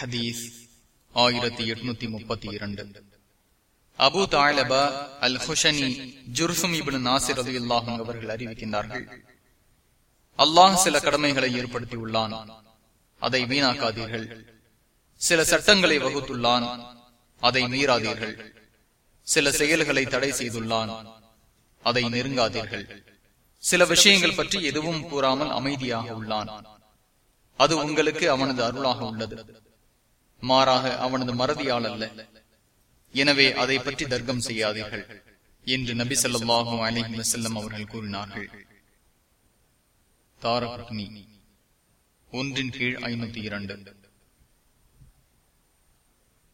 ஹதீஸ் ஆயிரத்தி எட்நூத்தி முப்பத்தி இரண்டு. Abu Thalaba al Khushani Jurthum ibn Nasir Ali அல்லாஹும் அவர்கள் அறிவிக்கின்றார்கள். அல்லாஹ் சில கடமைகளை ஏற்படுத்தியுள்ளான். அதை வீணாக்காதீர்கள். சில சட்டங்களை வகுத்துள்ளான். அதை மீறாதீர்கள். சில செயல்களை தடை செய்துள்ளான். அதை நெருங்காதீர்கள். சில விஷயங்கள் பற்றி எதுவும் கூறாமல் அமைதியாக உள்ளான். அது உங்களுக்கு அவனது அருளாக உள்ளது. மாறாக அவனது மறதியால் அல்ல. எனவே அதை பற்றி தர்க்கம் செய்யாதீர்கள் என்று நபி சொல்லாஹு அலிஹி வசல்லம் அவர்கள் கூறினார்கள். தாரபத்னி ஒன்றின் கீழ் ஐநூத்தி இரண்டு.